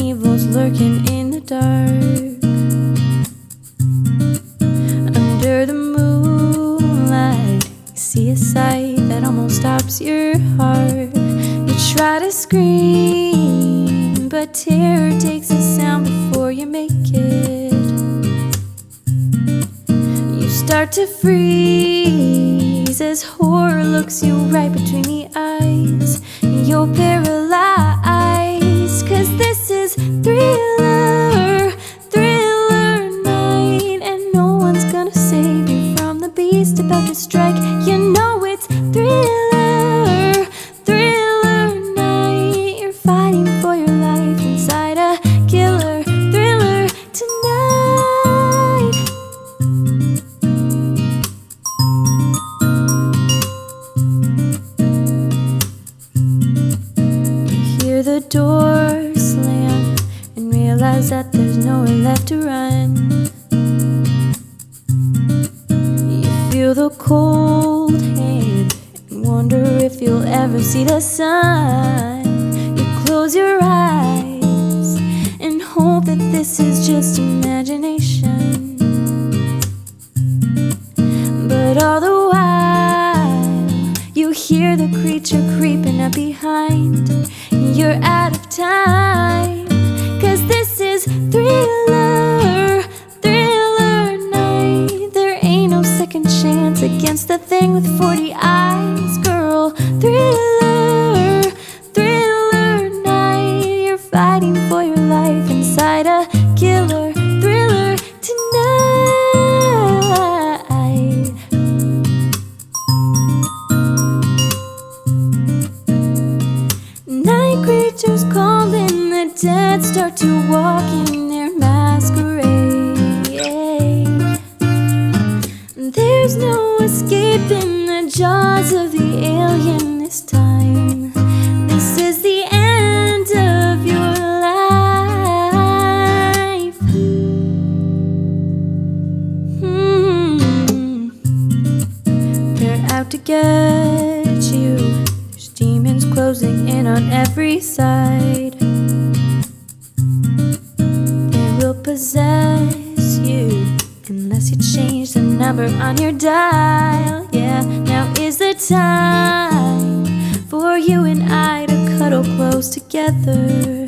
walking in the dark under the moonlight. You see a sight that almost stops your heart. You try to scream, but terror takes a sound before you make it. You start to freeze as horror looks you right between the eyes. You're paralyzed, to strike. You know it's thriller, thriller night. You're fighting for your life inside a killer thriller tonight. You hear the door slam and realize that there's nowhere left to run. Feel the cold hand and wonder if you'll ever see the sun. You close your eyes and hope that this is just imagination. But all the while, you hear the creature creeping up behind. You're out of time, thing with 40 eyes, girl. Thriller, thriller night. You're fighting for your life inside a killer thriller tonight. Night creatures calling, the dead start to jaws of the alien this time. This is the end of your life. Hmm. They're out to get you. There's demons closing in on every side. They will possess you unless you change the number on your dial time for you and I to cuddle close together.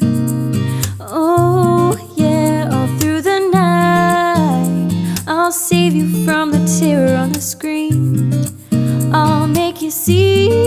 Oh, yeah, all through the night, I'll save you from the terror on the screen. I'll make you see.